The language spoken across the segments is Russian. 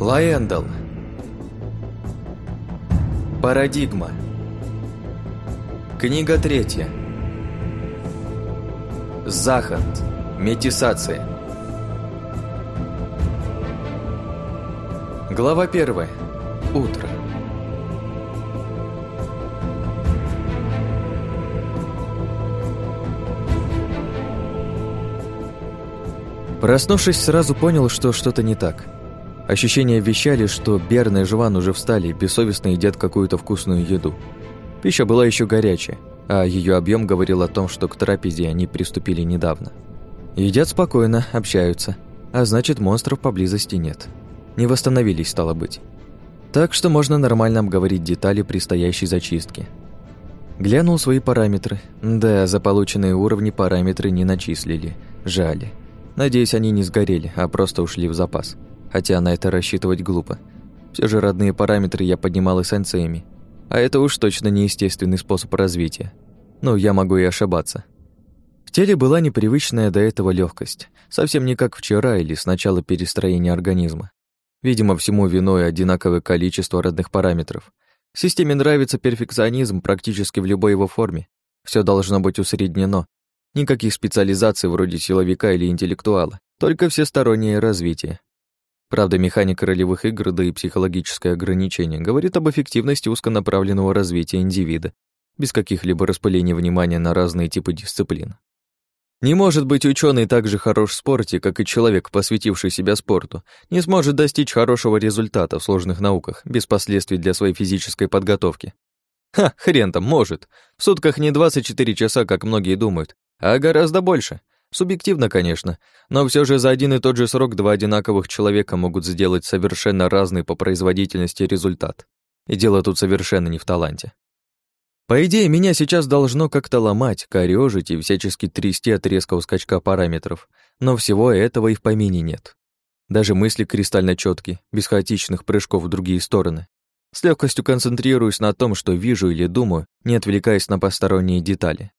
Лаэндал. Парадигма. Книга третья. Захант. Метисация. Глава первая. Утро. Проснувшись, сразу понял, что что-то не так. Ощущения вещали, что Берн и Жван уже встали и бессовестно едят какую-то вкусную еду. Пища была еще горячая, а ее объем говорил о том, что к трапезе они приступили недавно. Едят спокойно, общаются, а значит, монстров поблизости нет. Не восстановились, стало быть. Так что можно нормально обговорить детали предстоящей зачистки. Глянул свои параметры. Да, за полученные уровни параметры не начислили. Жали. Надеюсь, они не сгорели, а просто ушли в запас. Хотя на это рассчитывать глупо. Все же родные параметры я поднимал эссенциями. А это уж точно не естественный способ развития. Ну, я могу и ошибаться. В теле была непривычная до этого легкость, совсем не как вчера или с начала перестроения организма. Видимо, всему виной одинаковое количество родных параметров. Системе нравится перфекционизм практически в любой его форме. Все должно быть усреднено, Никаких специализаций вроде силовика или интеллектуала, только всестороннее развитие. Правда, механика ролевых игр, да и психологическое ограничение говорит об эффективности узконаправленного развития индивида, без каких-либо распылений внимания на разные типы дисциплин. Не может быть ученый так же хорош в спорте, как и человек, посвятивший себя спорту, не сможет достичь хорошего результата в сложных науках, без последствий для своей физической подготовки. Ха, хрен там, может. В сутках не 24 часа, как многие думают, а гораздо больше. Субъективно, конечно, но все же за один и тот же срок два одинаковых человека могут сделать совершенно разный по производительности результат. И дело тут совершенно не в таланте. По идее, меня сейчас должно как-то ломать, корёжить и всячески трясти от резкого скачка параметров, но всего этого и в помине нет. Даже мысли кристально четкие, без хаотичных прыжков в другие стороны. С легкостью концентрируюсь на том, что вижу или думаю, не отвлекаясь на посторонние детали.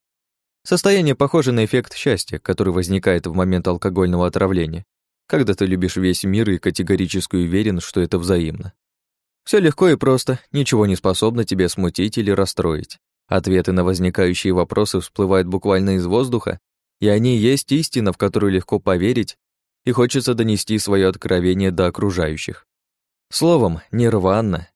Состояние похоже на эффект счастья, который возникает в момент алкогольного отравления, когда ты любишь весь мир и категорически уверен, что это взаимно. Все легко и просто, ничего не способно тебя смутить или расстроить. Ответы на возникающие вопросы всплывают буквально из воздуха, и они есть истина, в которую легко поверить, и хочется донести свое откровение до окружающих. Словом, нирванно.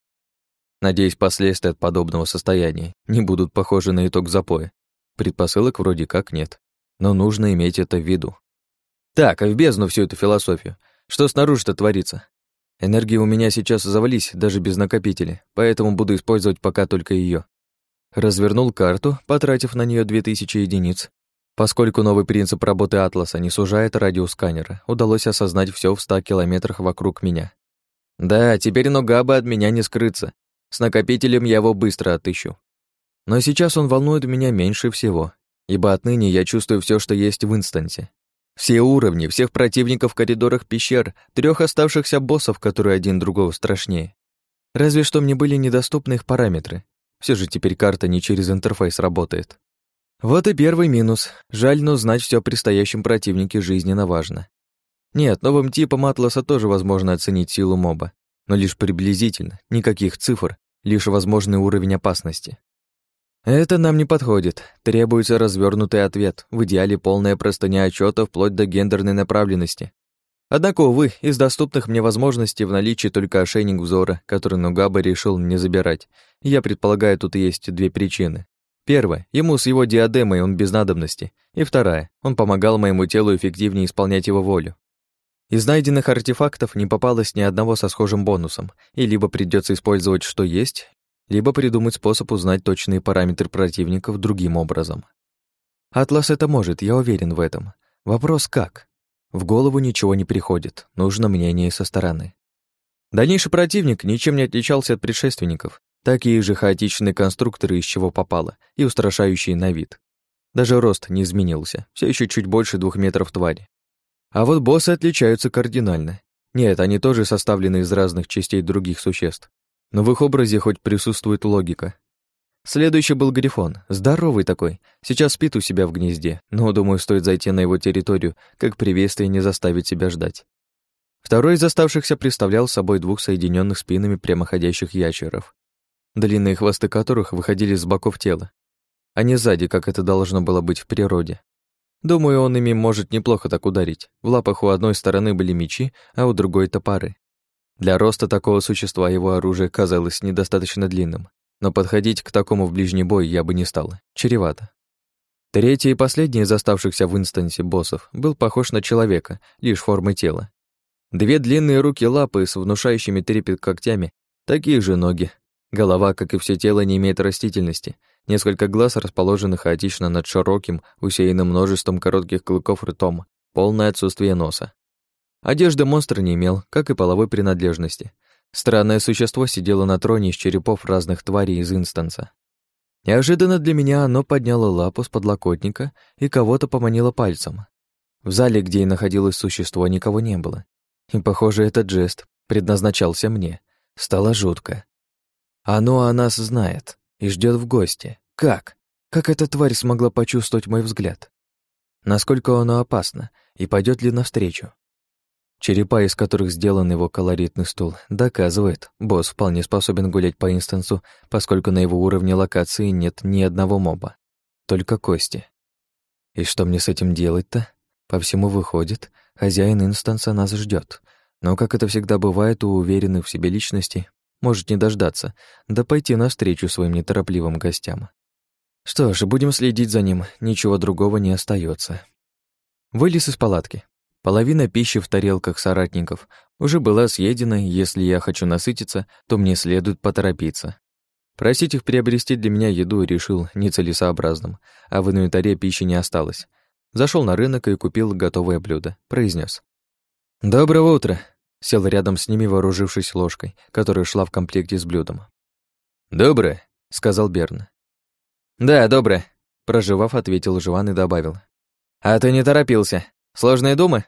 Надеюсь, последствия от подобного состояния не будут похожи на итог запоя. Предпосылок вроде как нет, но нужно иметь это в виду. Так, а в бездну всю эту философию. Что снаружи-то творится? Энергии у меня сейчас завались, даже без накопителя, поэтому буду использовать пока только ее. Развернул карту, потратив на нее 2000 единиц. Поскольку новый принцип работы Атласа не сужает радиус сканера, удалось осознать все в 100 километрах вокруг меня. Да, теперь нога бы от меня не скрыться. С накопителем я его быстро отыщу. Но сейчас он волнует меня меньше всего, ибо отныне я чувствую все, что есть в инстансе. Все уровни, всех противников в коридорах пещер, трех оставшихся боссов, которые один другого страшнее. Разве что мне были недоступны их параметры. Все же теперь карта не через интерфейс работает. Вот и первый минус. Жаль, но знать все о предстоящем противнике жизненно важно. Нет, новым типом Атласа тоже возможно оценить силу моба, но лишь приблизительно, никаких цифр, лишь возможный уровень опасности. Это нам не подходит. Требуется развернутый ответ, в идеале полная простыня отчета вплоть до гендерной направленности. Однако, увы, из доступных мне возможностей в наличии только ошейник взора, который Нугаба решил не забирать. Я предполагаю, тут есть две причины. Первая, ему с его диадемой он без надобности. И вторая, он помогал моему телу эффективнее исполнять его волю. Из найденных артефактов не попалось ни одного со схожим бонусом, и либо придется использовать что есть, либо придумать способ узнать точные параметры противников другим образом. Атлас это может, я уверен в этом. Вопрос как? В голову ничего не приходит, нужно мнение со стороны. Дальнейший противник ничем не отличался от предшественников, такие же хаотичные конструкторы из чего попало и устрашающие на вид. Даже рост не изменился, все еще чуть больше двух метров твари. А вот боссы отличаются кардинально. Нет, они тоже составлены из разных частей других существ, но в их образе хоть присутствует логика. Следующий был Грифон, здоровый такой, сейчас спит у себя в гнезде, но, думаю, стоит зайти на его территорию, как приветствие не заставить себя ждать. Второй из оставшихся представлял собой двух соединенных спинами прямоходящих ящеров, длинные хвосты которых выходили с боков тела, а не сзади, как это должно было быть в природе. Думаю, он ими может неплохо так ударить. В лапах у одной стороны были мечи, а у другой — топоры. Для роста такого существа его оружие казалось недостаточно длинным, но подходить к такому в ближний бой я бы не стал. Чревато. Третий и последний из оставшихся в инстансе боссов был похож на человека, лишь формы тела. Две длинные руки-лапы с внушающими трепет когтями, такие же ноги. Голова, как и все тело, не имеет растительности. Несколько глаз расположены хаотично над широким, усеянным множеством коротких клыков ртом, полное отсутствие носа. Одежды монстр не имел, как и половой принадлежности. Странное существо сидело на троне из черепов разных тварей из инстанса. Неожиданно для меня оно подняло лапу с подлокотника и кого-то поманило пальцем. В зале, где и находилось существо, никого не было. И, похоже, этот жест предназначался мне. Стало жутко. Оно о нас знает и ждет в гости. Как? Как эта тварь смогла почувствовать мой взгляд? Насколько оно опасно и пойдет ли навстречу? Черепа, из которых сделан его колоритный стул, доказывает, босс вполне способен гулять по инстансу, поскольку на его уровне локации нет ни одного моба, только кости. И что мне с этим делать-то? По всему выходит, хозяин инстанса нас ждет. Но, как это всегда бывает у уверенных в себе личностей, может не дождаться, да пойти навстречу своим неторопливым гостям. Что ж, будем следить за ним, ничего другого не остается. Вылез из палатки. Половина пищи в тарелках соратников уже была съедена, и если я хочу насытиться, то мне следует поторопиться. Просить их приобрести для меня еду решил нецелесообразным, а в инвентаре пищи не осталось. Зашел на рынок и купил готовое блюдо. Произнес: «Доброго утра!» Сел рядом с ними, вооружившись ложкой, которая шла в комплекте с блюдом. «Доброе», — сказал Берн. «Да, доброе», — проживав, ответил Живан и добавил. «А ты не торопился. Сложные думы?»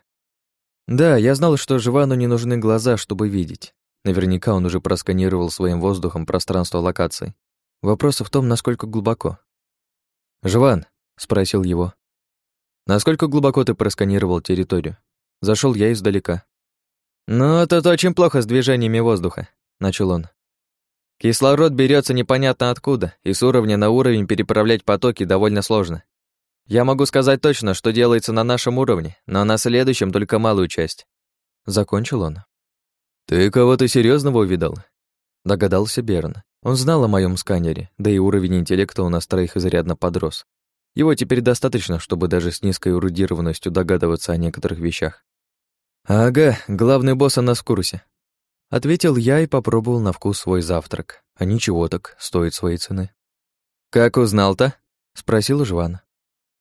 Да, я знал, что Живану не нужны глаза, чтобы видеть. Наверняка он уже просканировал своим воздухом пространство локации. Вопрос в том, насколько глубоко. «Живан», — спросил его, Насколько глубоко ты просканировал территорию? Зашел я издалека. Ну, тут очень плохо с движениями воздуха, начал он. Кислород берется непонятно откуда, и с уровня на уровень переправлять потоки довольно сложно. Я могу сказать точно, что делается на нашем уровне, но на следующем только малую часть. Закончил он. Ты кого-то серьезного увидел? Догадался Берн. Он знал о моем сканере, да и уровень интеллекта у нас троих изрядно подрос. Его теперь достаточно, чтобы даже с низкой эрудированностью догадываться о некоторых вещах. «Ага, главный босс у нас в курсе», — ответил я и попробовал на вкус свой завтрак. А ничего так, стоит своей цены. «Как узнал-то?» — спросил Жван.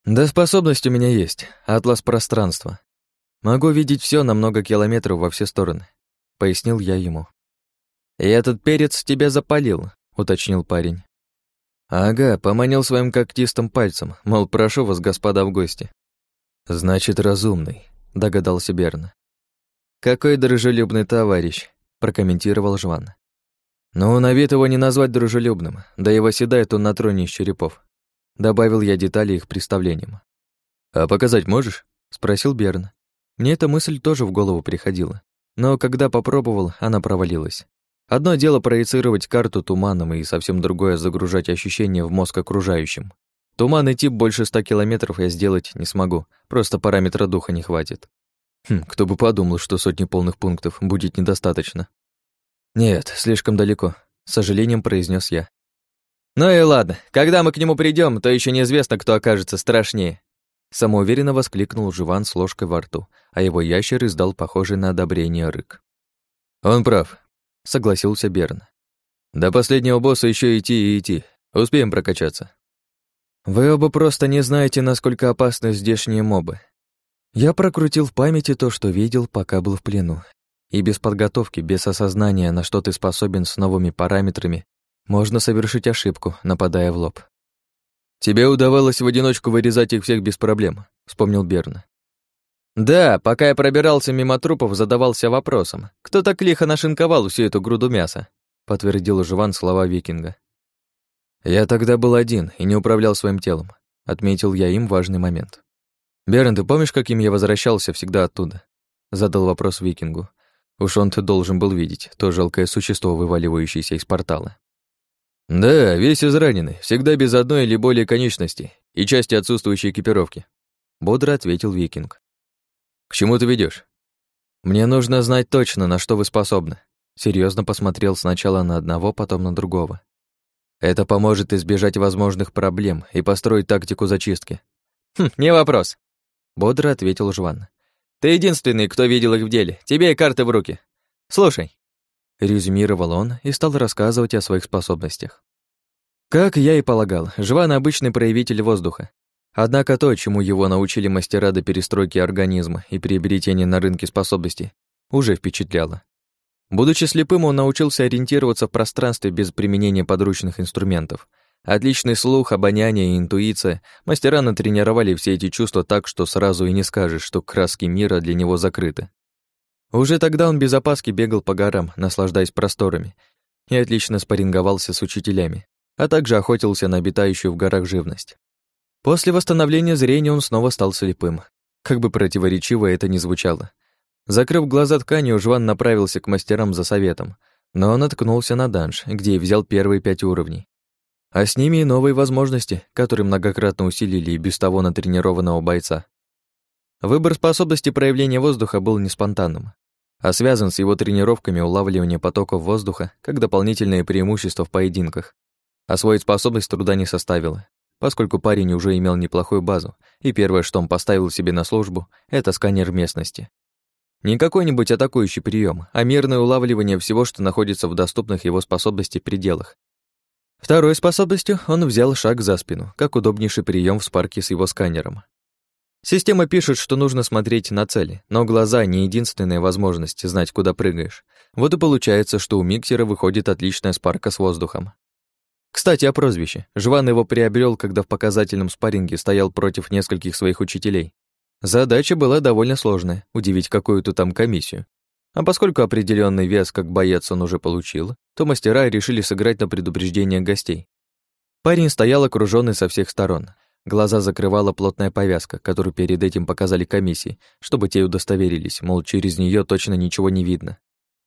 «Да способность у меня есть, атлас пространства. Могу видеть все на много километров во все стороны», — пояснил я ему. «И этот перец тебя запалил», — уточнил парень. Ага, поманил своим когтистым пальцем, мол, прошу вас, господа, в гости. Значит, разумный, догадался Берн. Какой дружелюбный товарищ, прокомментировал Жван. Ну, на вид его не назвать дружелюбным, да его седает он на троне из черепов. Добавил я детали их представлениям. «А показать можешь?» — спросил Берн. Мне эта мысль тоже в голову приходила, но когда попробовал, она провалилась. Одно дело проецировать карту туманом, и совсем другое — загружать ощущения в мозг окружающим. Туманный тип больше ста километров я сделать не смогу, просто параметра духа не хватит. Хм, кто бы подумал, что сотни полных пунктов будет недостаточно. Нет, слишком далеко, с сожалением произнес я. Ну и ладно, когда мы к нему придем, то еще неизвестно, кто окажется страшнее. Самоуверенно воскликнул Живан с ложкой во рту, а его ящер издал похожий на одобрение рык. Он прав, согласился Берн. До последнего босса еще идти и идти. Успеем прокачаться. Вы оба просто не знаете, насколько опасны здешние мобы. Я прокрутил в памяти то, что видел, пока был в плену. И без подготовки, без осознания, на что ты способен с новыми параметрами, можно совершить ошибку, нападая в лоб. «Тебе удавалось в одиночку вырезать их всех без проблем», — вспомнил Берн. Да, пока я пробирался мимо трупов, задавался вопросом, кто так лихо нашинковал всю эту груду мяса, подтвердил Живан слова викинга. Я тогда был один и не управлял своим телом, отметил я им важный момент. Берн, ты помнишь, каким я возвращался всегда оттуда? Задал вопрос викингу. Уж он-то должен был видеть то жалкое существо, вываливающееся из портала. «Да, весь израненный, всегда без одной или более конечности и части отсутствующей экипировки», — бодро ответил викинг. «К чему ты ведешь? «Мне нужно знать точно, на что вы способны», — серьезно посмотрел сначала на одного, потом на другого. «Это поможет избежать возможных проблем и построить тактику зачистки». «Хм, не вопрос», — бодро ответил Жван. «Ты единственный, кто видел их в деле. Тебе и карты в руки. Слушай». Резюмировал он и стал рассказывать о своих способностях. Как я и полагал, Жван — обычный проявитель воздуха. Однако то, чему его научили мастера до перестройки организма и приобретения на рынке способностей, уже впечатляло. Будучи слепым, он научился ориентироваться в пространстве без применения подручных инструментов. Отличный слух, обоняние и интуиция, мастера натренировали все эти чувства так, что сразу и не скажешь, что краски мира для него закрыты. Уже тогда он без опаски бегал по горам, наслаждаясь просторами, и отлично спарринговался с учителями, а также охотился на обитающую в горах живность. После восстановления зрения он снова стал слепым. Как бы противоречиво это ни звучало. Закрыв глаза тканью, Жван направился к мастерам за советом, но он наткнулся на данж, где и взял первые пять уровней. А с ними и новые возможности, которые многократно усилили и без того натренированного бойца. Выбор способности проявления воздуха был не спонтанным а связан с его тренировками улавливания потоков воздуха как дополнительное преимущество в поединках. Освоить способность труда не составило, поскольку парень уже имел неплохую базу, и первое, что он поставил себе на службу, это сканер местности. Не какой-нибудь атакующий прием, а мирное улавливание всего, что находится в доступных его способностей пределах. Второй способностью он взял шаг за спину, как удобнейший прием в спарке с его сканером. Система пишет, что нужно смотреть на цели, но глаза — не единственная возможность знать, куда прыгаешь. Вот и получается, что у миксера выходит отличная спарка с воздухом. Кстати, о прозвище. Жван его приобрел, когда в показательном спарринге стоял против нескольких своих учителей. Задача была довольно сложная — удивить какую-то там комиссию. А поскольку определенный вес как боец он уже получил, то мастера решили сыграть на предупреждение гостей. Парень стоял окруженный со всех сторон. Глаза закрывала плотная повязка, которую перед этим показали комиссии, чтобы те удостоверились, мол, через нее точно ничего не видно.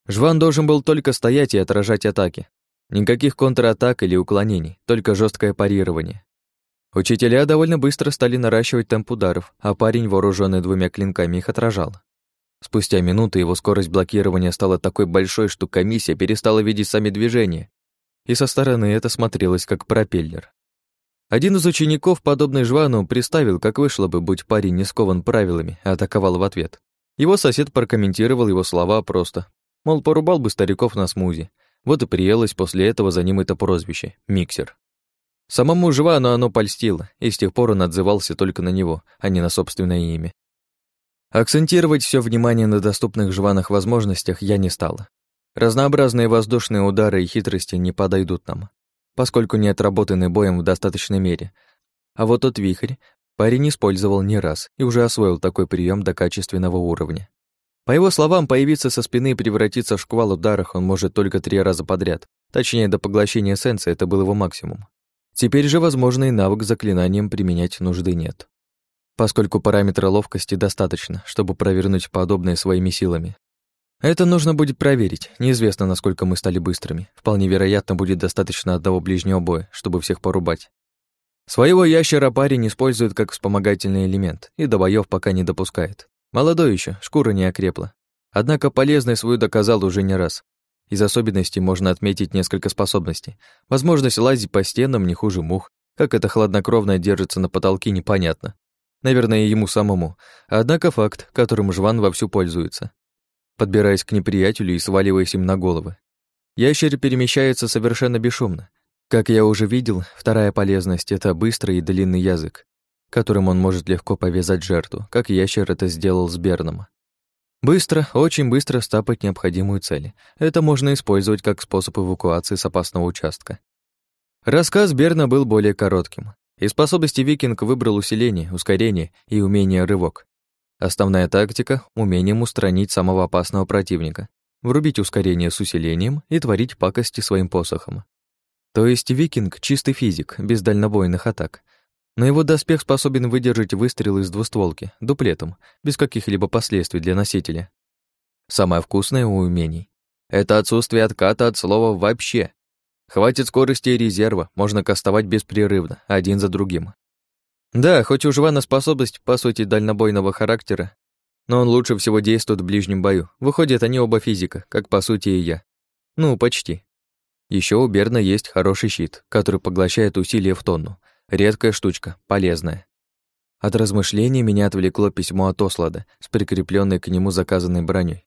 Жван должен был только стоять и отражать атаки. Никаких контратак или уклонений, только жесткое парирование. Учителя довольно быстро стали наращивать темп ударов, а парень, вооруженный двумя клинками, их отражал. Спустя минуты его скорость блокирования стала такой большой, что комиссия перестала видеть сами движения, и со стороны это смотрелось как пропеллер. Один из учеников, подобный Жвану, представил, как вышло бы, будь парень не скован правилами, а атаковал в ответ. Его сосед прокомментировал его слова просто. Мол, порубал бы стариков на смузи. Вот и приелось после этого за ним это прозвище — Миксер. Самому Жвану оно польстило, и с тех пор он отзывался только на него, а не на собственное имя. Акцентировать все внимание на доступных Жванах возможностях я не стала. Разнообразные воздушные удары и хитрости не подойдут нам поскольку не отработаны боем в достаточной мере. А вот тот вихрь парень использовал не раз и уже освоил такой прием до качественного уровня. По его словам, появиться со спины и превратиться в шквал ударах он может только три раза подряд. Точнее, до поглощения эссенции это был его максимум. Теперь же, возможно, и навык заклинанием применять нужды нет. Поскольку параметра ловкости достаточно, чтобы провернуть подобное своими силами. Это нужно будет проверить. Неизвестно, насколько мы стали быстрыми. Вполне вероятно, будет достаточно одного ближнего боя, чтобы всех порубать. Своего ящера парень использует как вспомогательный элемент и до боёв пока не допускает. Молодой еще, шкура не окрепла. Однако полезной свою доказал уже не раз. Из особенностей можно отметить несколько способностей. Возможность лазить по стенам не хуже мух. Как это хладнокровно держится на потолке, непонятно. Наверное, ему самому. Однако факт, которым Жван вовсю пользуется подбираясь к неприятелю и сваливаясь им на головы. Ящер перемещается совершенно бесшумно. Как я уже видел, вторая полезность — это быстрый и длинный язык, которым он может легко повязать жертву, как ящер это сделал с Берном. Быстро, очень быстро стапать необходимую цель. Это можно использовать как способ эвакуации с опасного участка. Рассказ Берна был более коротким. и способности викинг выбрал усиление, ускорение и умение рывок. Основная тактика — умением устранить самого опасного противника, врубить ускорение с усилением и творить пакости своим посохом. То есть викинг — чистый физик, без дальнобойных атак. Но его доспех способен выдержать выстрел из двустволки, дуплетом, без каких-либо последствий для носителя. Самое вкусное у умений — это отсутствие отката от слова «вообще». Хватит скорости и резерва, можно кастовать беспрерывно, один за другим. Да, хоть у Жвана способность, по сути, дальнобойного характера, но он лучше всего действует в ближнем бою. Выходит, они оба физика, как по сути и я. Ну, почти. Еще у Берна есть хороший щит, который поглощает усилия в тонну. Редкая штучка, полезная. От размышлений меня отвлекло письмо от Ослада с прикрепленной к нему заказанной броней.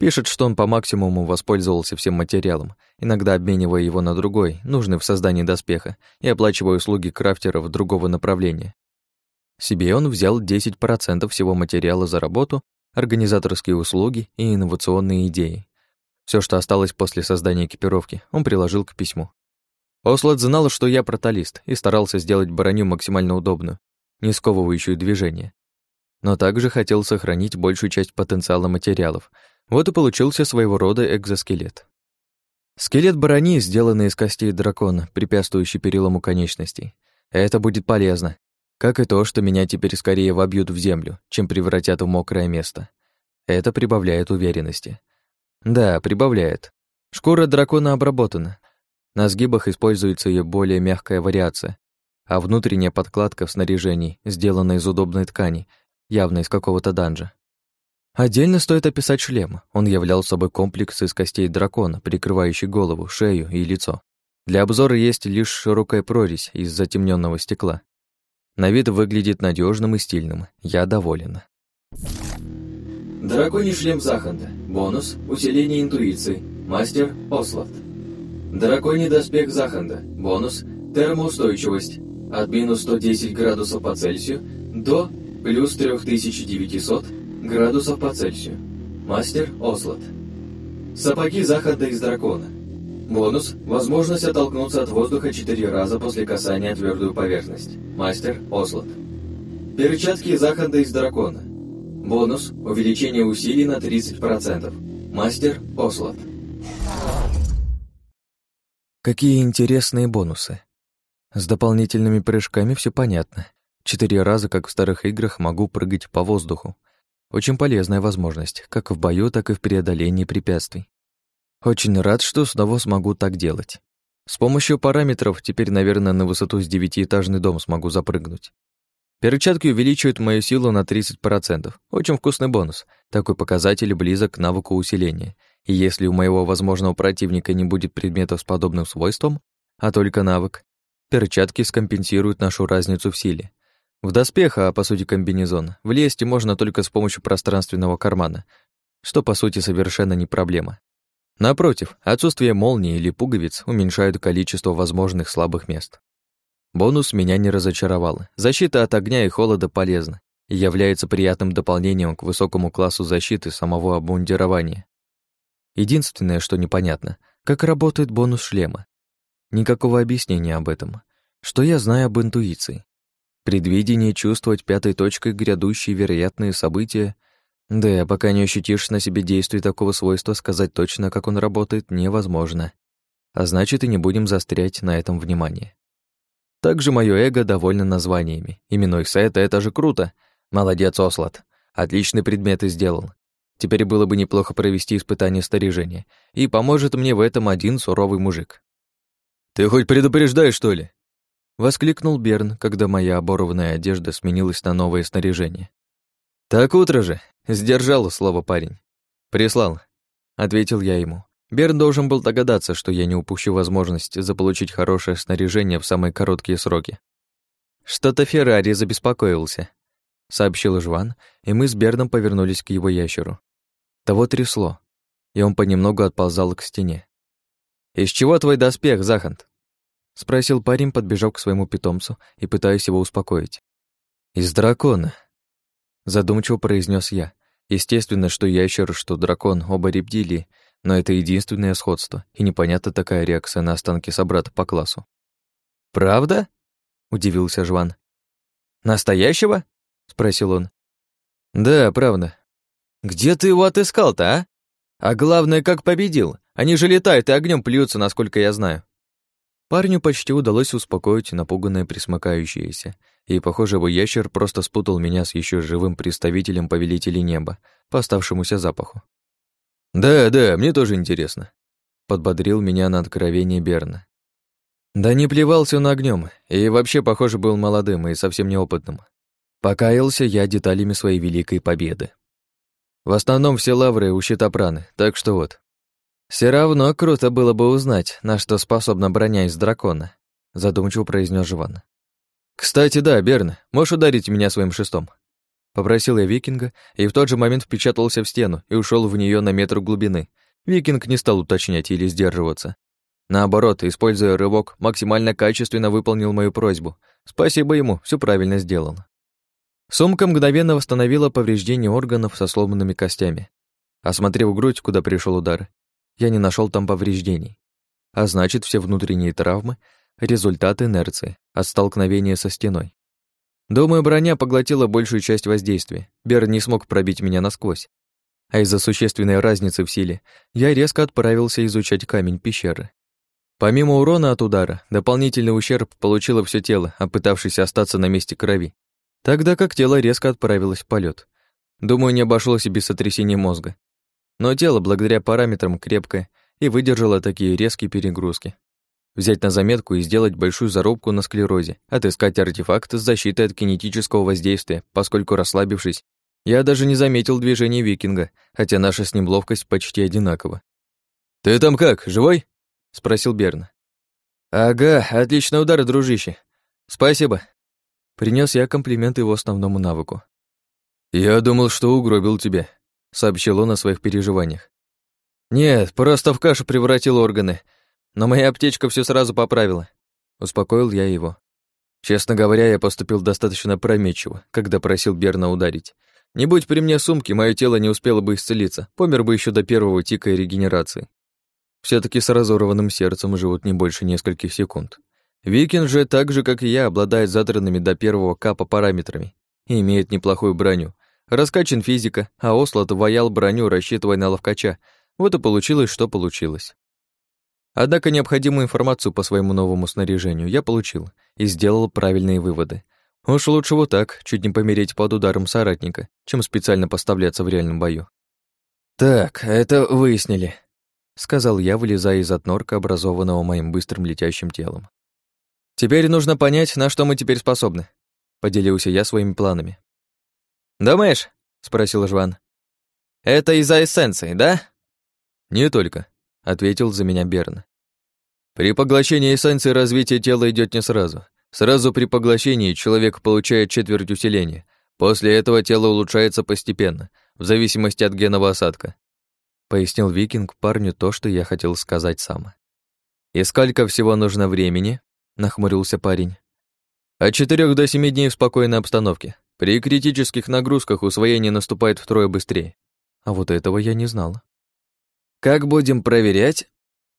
Пишет, что он по максимуму воспользовался всем материалом, иногда обменивая его на другой, нужный в создании доспеха, и оплачивая услуги крафтеров другого направления. Себе он взял 10% всего материала за работу, организаторские услуги и инновационные идеи. Все, что осталось после создания экипировки, он приложил к письму. Ослад знал, что я проталист, и старался сделать броню максимально удобную, не сковывающую движение. Но также хотел сохранить большую часть потенциала материалов, вот и получился своего рода экзоскелет. Скелет брони, сделанный из костей дракона, препятствующий перелому конечностей. Это будет полезно, как и то, что меня теперь скорее вобьют в землю, чем превратят в мокрое место. Это прибавляет уверенности. Да, прибавляет. Шкура дракона обработана. На сгибах используется ее более мягкая вариация, а внутренняя подкладка в снаряжении сделана из удобной ткани, явно из какого-то данжа. Отдельно стоит описать шлем. Он являл собой комплекс из костей дракона, прикрывающий голову, шею и лицо. Для обзора есть лишь широкая прорезь из затемненного стекла. На вид выглядит надежным и стильным. Я доволен. Драконий шлем Заханда. Бонус – усиление интуиции. Мастер – Ослот. Драконий доспех Заханда. Бонус – термоустойчивость. От минус 110 градусов по Цельсию до плюс 3900 градусов по Цельсию. Мастер – Ослот. Сапоги Заханда из дракона. Бонус – возможность оттолкнуться от воздуха 4 раза после касания твердую поверхность. Мастер – Ослот. Перчатки Заханда из дракона. Бонус – увеличение усилий на 30%. Мастер Ослот. Какие интересные бонусы. С дополнительными прыжками все понятно. Четыре раза, как в старых играх, могу прыгать по воздуху. Очень полезная возможность, как в бою, так и в преодолении препятствий. Очень рад, что снова смогу так делать. С помощью параметров теперь, наверное, на высоту с девятиэтажный дом смогу запрыгнуть. Перчатки увеличивают мою силу на 30%. Очень вкусный бонус. Такой показатель близок к навыку усиления. И если у моего возможного противника не будет предметов с подобным свойством, а только навык, перчатки скомпенсируют нашу разницу в силе. В доспех, а по сути комбинезон, влезть можно только с помощью пространственного кармана, что по сути совершенно не проблема. Напротив, отсутствие молнии или пуговиц уменьшают количество возможных слабых мест. Бонус меня не разочаровал. Защита от огня и холода полезна и является приятным дополнением к высокому классу защиты самого обмундирования. Единственное, что непонятно, как работает бонус шлема. Никакого объяснения об этом. Что я знаю об интуиции? Предвидение чувствовать пятой точкой грядущие вероятные события. Да, пока не ощутишь на себе действие такого свойства, сказать точно, как он работает, невозможно. А значит, и не будем застрять на этом внимание. Также мое эго довольно названиями. Именной сет — это же круто. Молодец, Ослот. Отличный предмет и сделал. Теперь было бы неплохо провести испытание снаряжения. И поможет мне в этом один суровый мужик. «Ты хоть предупреждаешь, что ли?» Воскликнул Берн, когда моя оборванная одежда сменилась на новое снаряжение. «Так утро же!» — сдержал слово парень. «Прислал», — ответил я ему. Берн должен был догадаться, что я не упущу возможность заполучить хорошее снаряжение в самые короткие сроки. «Что-то Феррари забеспокоился», — сообщил Жван, и мы с Берном повернулись к его ящеру. Того трясло, и он понемногу отползал к стене. «Из чего твой доспех, Захант?» — спросил парень, подбежав к своему питомцу и пытаясь его успокоить. «Из дракона», — задумчиво произнес я. Естественно, что ящер, что дракон, оба рептилии, но это единственное сходство, и непонятна такая реакция на останки собрата по классу. «Правда?» — удивился Жван. «Настоящего?» — спросил он. «Да, правда. Где ты его отыскал-то, а? А главное, как победил? Они же летают и огнем плюются, насколько я знаю». Парню почти удалось успокоить напуганное присмыкающееся, и, похоже, его ящер просто спутал меня с еще живым представителем повелителей неба по оставшемуся запаху. Да, да, мне тоже интересно. Подбодрил меня на откровение Берна. Да не плевался он огнем, и вообще, похоже, был молодым и совсем неопытным. Покаялся я деталями своей великой победы. В основном все лавры у щитопраны, так что вот. Все равно круто было бы узнать, на что способна броня из дракона, задумчиво произнес Жван. Кстати, да, Берн, можешь ударить меня своим шестом? Попросил я викинга, и в тот же момент впечатался в стену и ушел в нее на метр глубины. Викинг не стал уточнять или сдерживаться. Наоборот, используя рывок, максимально качественно выполнил мою просьбу. Спасибо ему, все правильно сделал. Сумка мгновенно восстановила повреждение органов со сломанными костями. Осмотрев грудь, куда пришел удар, я не нашел там повреждений. А значит, все внутренние травмы — результат инерции от столкновения со стеной. Думаю, броня поглотила большую часть воздействия. Бер не смог пробить меня насквозь. А из-за существенной разницы в силе я резко отправился изучать камень пещеры. Помимо урона от удара, дополнительный ущерб получило все тело, опытавшись остаться на месте крови. Тогда как тело резко отправилось в полет. Думаю, не обошлось и без сотрясения мозга. Но тело, благодаря параметрам, крепкое и выдержало такие резкие перегрузки. Взять на заметку и сделать большую зарубку на склерозе, отыскать артефакт с защитой от кинетического воздействия, поскольку расслабившись, я даже не заметил движения викинга, хотя наша с ним ловкость почти одинакова. «Ты там как, живой?» — спросил Берн. «Ага, отличный удар, дружище. Спасибо». Принес я комплимент его основному навыку. «Я думал, что угробил тебя», — сообщил он о своих переживаниях. «Нет, просто в кашу превратил органы, но моя аптечка все сразу поправила». Успокоил я его. Честно говоря, я поступил достаточно прометчиво, когда просил Берна ударить. Не будь при мне сумки, мое тело не успело бы исцелиться, помер бы еще до первого тика и регенерации все таки с разорванным сердцем живут не больше нескольких секунд. Викинг же, так же, как и я, обладает задранными до первого капа параметрами и имеет неплохую броню. Раскачан физика, а Ослот ваял броню, рассчитывая на ловкача. Вот и получилось, что получилось. Однако необходимую информацию по своему новому снаряжению я получил и сделал правильные выводы. Уж лучше вот так, чуть не помереть под ударом соратника, чем специально поставляться в реальном бою. Так, это выяснили сказал я, вылезая из отнорка, образованного моим быстрым летящим телом. Теперь нужно понять, на что мы теперь способны, поделился я своими планами. Думаешь? спросил Жван. Это из-за эссенции, да? Не только, ответил за меня Берн. При поглощении эссенции развитие тела идет не сразу. Сразу при поглощении человек получает четверть усиления. После этого тело улучшается постепенно, в зависимости от генного осадка пояснил викинг парню то, что я хотел сказать сам. «И сколько всего нужно времени?» — нахмурился парень. «От четырех до семи дней в спокойной обстановке. При критических нагрузках усвоение наступает втрое быстрее. А вот этого я не знала. «Как будем проверять?»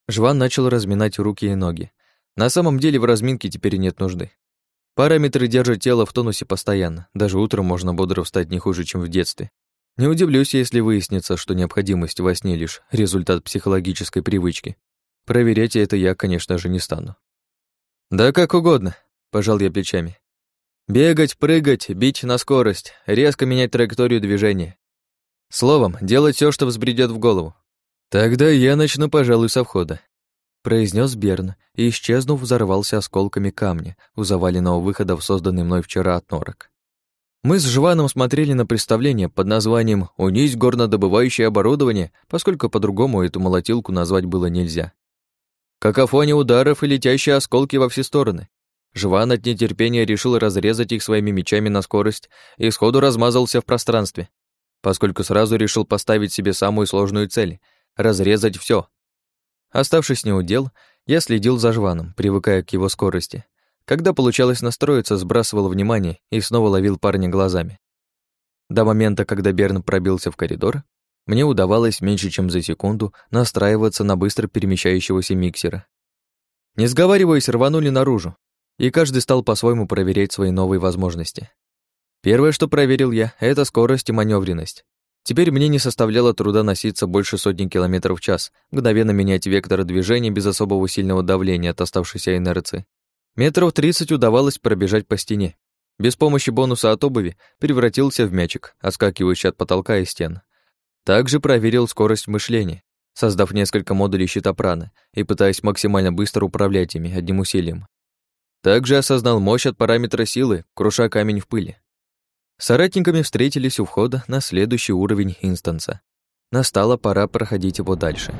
Жван начал разминать руки и ноги. На самом деле в разминке теперь нет нужды. Параметры держат тело в тонусе постоянно. Даже утром можно бодро встать не хуже, чем в детстве. Не удивлюсь, если выяснится, что необходимость во сне лишь результат психологической привычки. Проверять это я, конечно же, не стану. Да как угодно, пожал я плечами. Бегать, прыгать, бить на скорость, резко менять траекторию движения. Словом, делать все, что взбредет в голову. Тогда я начну, пожалуй, со входа, произнес Берн и, исчезнув, взорвался осколками камня у заваленного выхода в созданный мной вчера от норок. Мы с Жваном смотрели на представление под названием «Унись горнодобывающее оборудование», поскольку по-другому эту молотилку назвать было нельзя. Какофония ударов и летящие осколки во все стороны. Жван от нетерпения решил разрезать их своими мечами на скорость и сходу размазался в пространстве, поскольку сразу решил поставить себе самую сложную цель — разрезать все. Оставшись неудел, я следил за Жваном, привыкая к его скорости. Когда получалось настроиться, сбрасывал внимание и снова ловил парня глазами. До момента, когда Берн пробился в коридор, мне удавалось меньше чем за секунду настраиваться на быстро перемещающегося миксера. Не сговариваясь, рванули наружу, и каждый стал по-своему проверять свои новые возможности. Первое, что проверил я, это скорость и маневренность. Теперь мне не составляло труда носиться больше сотни километров в час, мгновенно менять вектор движения без особого сильного давления от оставшейся инерции Метров тридцать удавалось пробежать по стене. Без помощи бонуса от обуви превратился в мячик, отскакивающий от потолка и стен. Также проверил скорость мышления, создав несколько модулей щита праны и пытаясь максимально быстро управлять ими одним усилием. Также осознал мощь от параметра силы, круша камень в пыли. Соратниками встретились у входа на следующий уровень инстанса. Настала пора проходить его дальше.